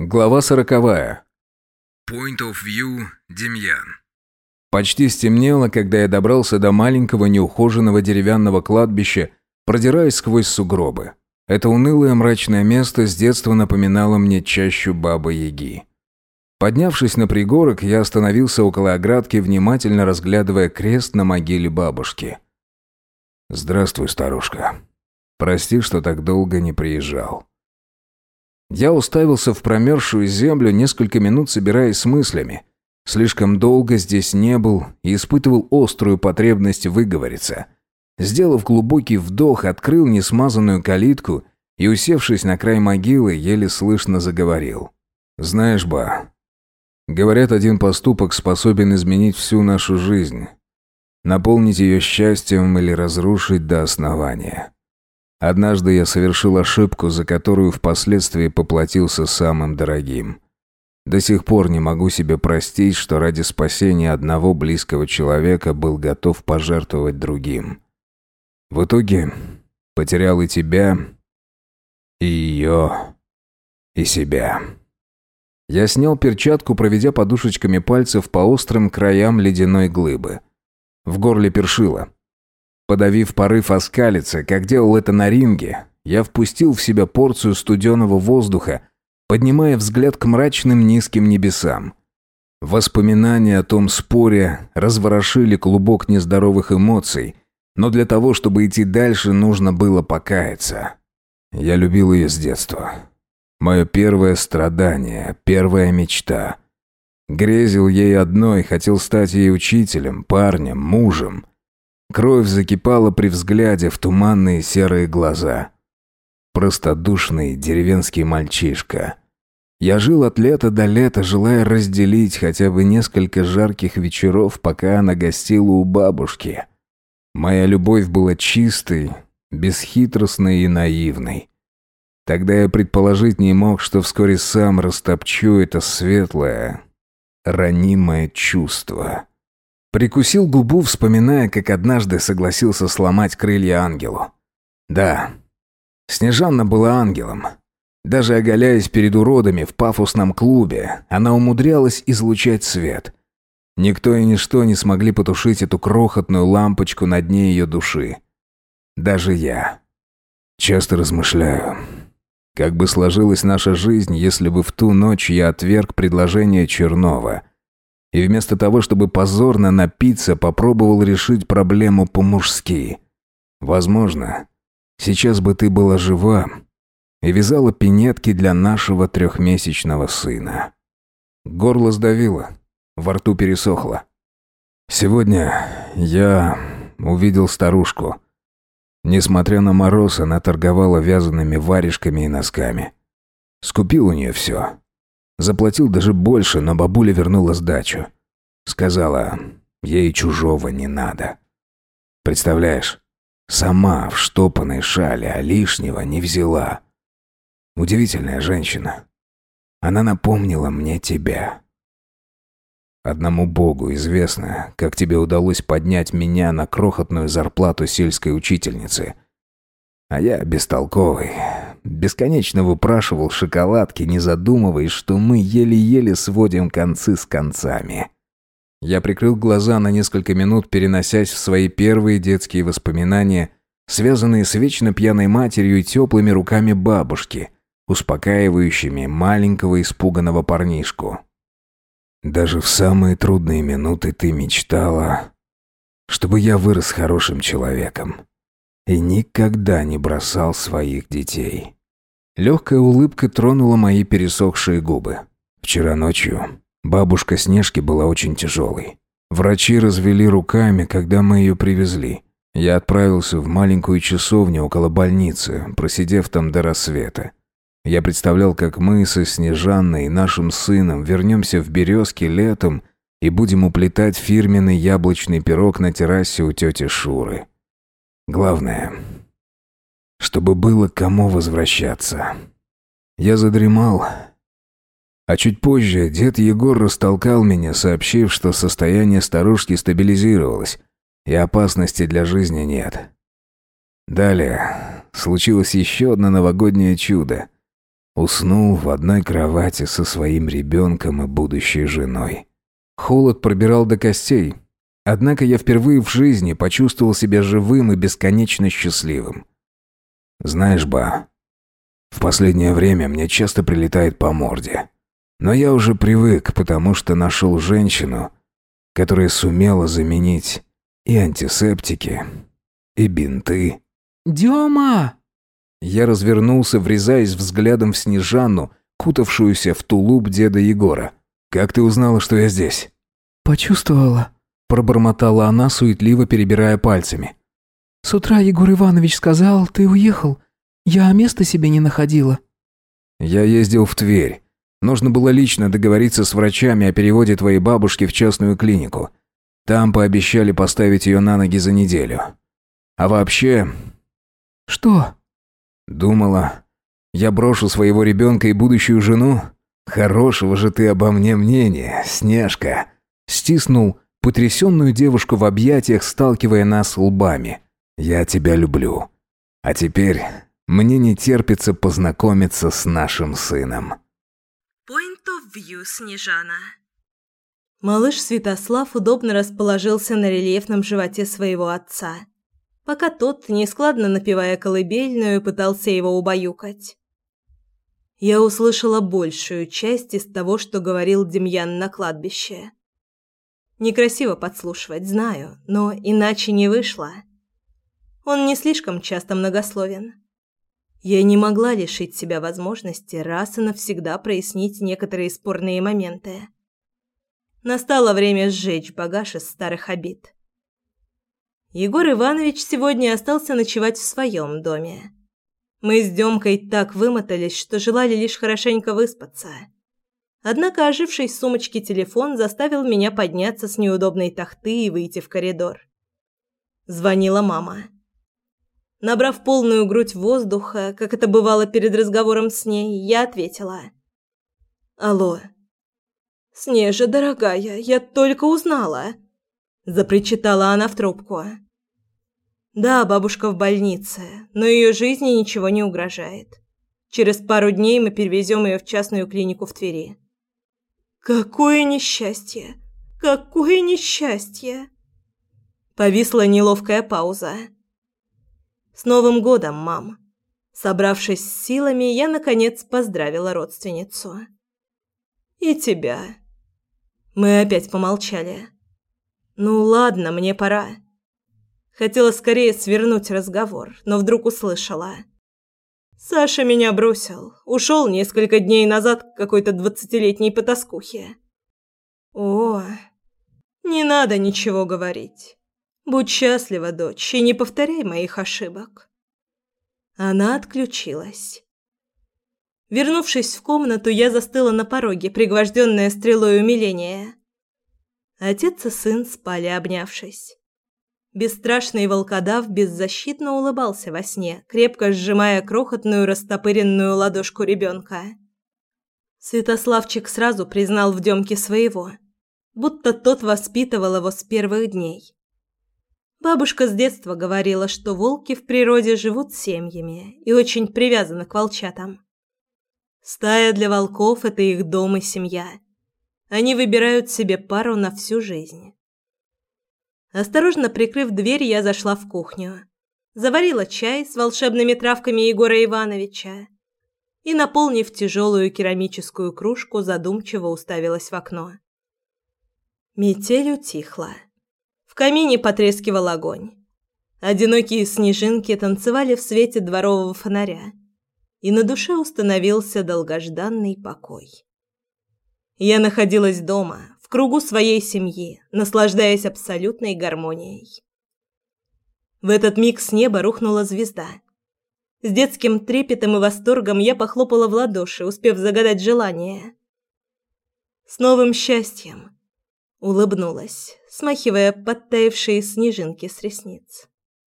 Глава сороковая. Point of view Демьян. Почти стемнело, когда я добрался до маленького неухоженного деревянного кладбища, продираясь сквозь сугробы. Это унылое мрачное место с детства напоминало мне чащу Бабы-Яги. Поднявшись на пригорок, я остановился около оградки, внимательно разглядывая крест на могиле бабушки. «Здравствуй, старушка. Прости, что так долго не приезжал». Я уставился в промерзшую землю, несколько минут собираясь с мыслями. Слишком долго здесь не был и испытывал острую потребность выговориться. Сделав глубокий вдох, открыл несмазанную калитку и, усевшись на край могилы, еле слышно заговорил. «Знаешь, ба, говорят, один поступок способен изменить всю нашу жизнь, наполнить ее счастьем или разрушить до основания». Однажды я совершил ошибку, за которую впоследствии поплатился самым дорогим. До сих пор не могу себе простить, что ради спасения одного близкого человека был готов пожертвовать другим. В итоге потерял и тебя, и ее, и себя. Я снял перчатку, проведя подушечками пальцев по острым краям ледяной глыбы. В горле першило. Подавив порыв оскалиться, как делал это на ринге, я впустил в себя порцию студеного воздуха, поднимая взгляд к мрачным низким небесам. Воспоминания о том споре разворошили клубок нездоровых эмоций, но для того, чтобы идти дальше, нужно было покаяться. Я любил ее с детства. Мое первое страдание, первая мечта. Грезил ей одной, хотел стать ей учителем, парнем, мужем. Кровь закипала при взгляде в туманные серые глаза. Простодушный деревенский мальчишка. Я жил от лета до лета, желая разделить хотя бы несколько жарких вечеров, пока она гостила у бабушки. Моя любовь была чистой, бесхитростной и наивной. Тогда я предположить не мог, что вскоре сам растопчу это светлое, ранимое чувство. Прикусил губу, вспоминая, как однажды согласился сломать крылья ангелу. Да, Снежанна была ангелом. Даже оголяясь перед уродами в пафосном клубе, она умудрялась излучать свет. Никто и ничто не смогли потушить эту крохотную лампочку на дне ее души. Даже я. Часто размышляю, как бы сложилась наша жизнь, если бы в ту ночь я отверг предложение Чернова — и вместо того, чтобы позорно напиться, попробовал решить проблему по-мужски. Возможно, сейчас бы ты была жива и вязала пинетки для нашего трехмесячного сына. Горло сдавило, во рту пересохло. Сегодня я увидел старушку. Несмотря на мороз, она торговала вязаными варежками и носками. Скупил у нее все. Заплатил даже больше, но бабуля вернула сдачу. Сказала, ей чужого не надо. Представляешь, сама в штопанной шале, а лишнего не взяла. Удивительная женщина. Она напомнила мне тебя. Одному Богу известно, как тебе удалось поднять меня на крохотную зарплату сельской учительницы. А я бестолковый, бесконечно выпрашивал шоколадки, не задумываясь, что мы еле-еле сводим концы с концами. Я прикрыл глаза на несколько минут, переносясь в свои первые детские воспоминания, связанные с вечно пьяной матерью и теплыми руками бабушки, успокаивающими маленького испуганного парнишку. Даже в самые трудные минуты ты мечтала, чтобы я вырос хорошим человеком и никогда не бросал своих детей. Легкая улыбка тронула мои пересохшие губы. Вчера ночью бабушка Снежки была очень тяжелой. Врачи развели руками, когда мы ее привезли. Я отправился в маленькую часовню около больницы, просидев там до рассвета. Я представлял, как мы со Снежанной и нашим сыном вернемся в Березки летом и будем уплетать фирменный яблочный пирог на террасе у тети Шуры. Главное, чтобы было кому возвращаться. Я задремал. А чуть позже дед Егор растолкал меня, сообщив, что состояние старушки стабилизировалось, и опасности для жизни нет. Далее случилось еще одно новогоднее чудо. Уснул в одной кровати со своим ребенком и будущей женой. Холод пробирал до костей. Однако я впервые в жизни почувствовал себя живым и бесконечно счастливым. Знаешь, ба, в последнее время мне часто прилетает по морде. Но я уже привык, потому что нашел женщину, которая сумела заменить и антисептики, и бинты. «Дема!» Я развернулся, врезаясь взглядом в Снежанну, кутавшуюся в тулуп деда Егора. «Как ты узнала, что я здесь?» «Почувствовала», — пробормотала она, суетливо перебирая пальцами. «С утра Егор Иванович сказал, ты уехал. Я места себе не находила». «Я ездил в Тверь. Нужно было лично договориться с врачами о переводе твоей бабушки в частную клинику. Там пообещали поставить ее на ноги за неделю. А вообще...» «Что?» «Думала, я брошу своего ребенка и будущую жену? Хорошего же ты обо мне мнения, Снежка!» Стиснул потрясенную девушку в объятиях, сталкивая нас лбами. «Я тебя люблю. А теперь мне не терпится познакомиться с нашим сыном». Point of view, Снежана. Малыш Святослав удобно расположился на рельефном животе своего отца, пока тот, нескладно напевая колыбельную, пытался его убаюкать. Я услышала большую часть из того, что говорил Демьян на кладбище. Некрасиво подслушивать, знаю, но иначе не вышло. Он не слишком часто многословен. Я не могла лишить себя возможности раз и навсегда прояснить некоторые спорные моменты. Настало время сжечь багаж из старых обид. Егор Иванович сегодня остался ночевать в своем доме. Мы с Демкой так вымотались, что желали лишь хорошенько выспаться. Однако оживший в сумочке телефон заставил меня подняться с неудобной тахты и выйти в коридор. Звонила мама. Набрав полную грудь воздуха, как это бывало перед разговором с ней, я ответила. «Алло». «Снежа, дорогая, я только узнала», – запричитала она в трубку. «Да, бабушка в больнице, но ее жизни ничего не угрожает. Через пару дней мы перевезем ее в частную клинику в Твери». «Какое несчастье! Какое несчастье!» Повисла неловкая пауза. «С Новым годом, мам!» Собравшись с силами, я, наконец, поздравила родственницу. «И тебя». Мы опять помолчали. «Ну ладно, мне пора». Хотела скорее свернуть разговор, но вдруг услышала. «Саша меня бросил. Ушел несколько дней назад к какой-то двадцатилетней потаскухе». «О, не надо ничего говорить. Будь счастлива, дочь, и не повторяй моих ошибок. Она отключилась. Вернувшись в комнату, я застыла на пороге, пригвожденная стрелой умиления. Отец и сын спали, обнявшись. Бесстрашный волкодав беззащитно улыбался во сне, крепко сжимая крохотную растопыренную ладошку ребенка. Святославчик сразу признал в Демке своего, будто тот воспитывал его с первых дней. Бабушка с детства говорила, что волки в природе живут семьями и очень привязаны к волчатам. Стая для волков – это их дом и семья. Они выбирают себе пару на всю жизнь. Осторожно прикрыв дверь, я зашла в кухню. Заварила чай с волшебными травками Егора Ивановича и, наполнив тяжелую керамическую кружку, задумчиво уставилась в окно. Метель утихла камине потрескивал огонь. Одинокие снежинки танцевали в свете дворового фонаря, и на душе установился долгожданный покой. Я находилась дома, кругу своей семьи, наслаждаясь абсолютной гармонией. В этот миг с неба рухнула звезда. С детским трепетом и восторгом я похлопала в ладоши, успев загадать желание. С новым счастьем! Улыбнулась, смахивая подтаявшие снежинки с ресниц.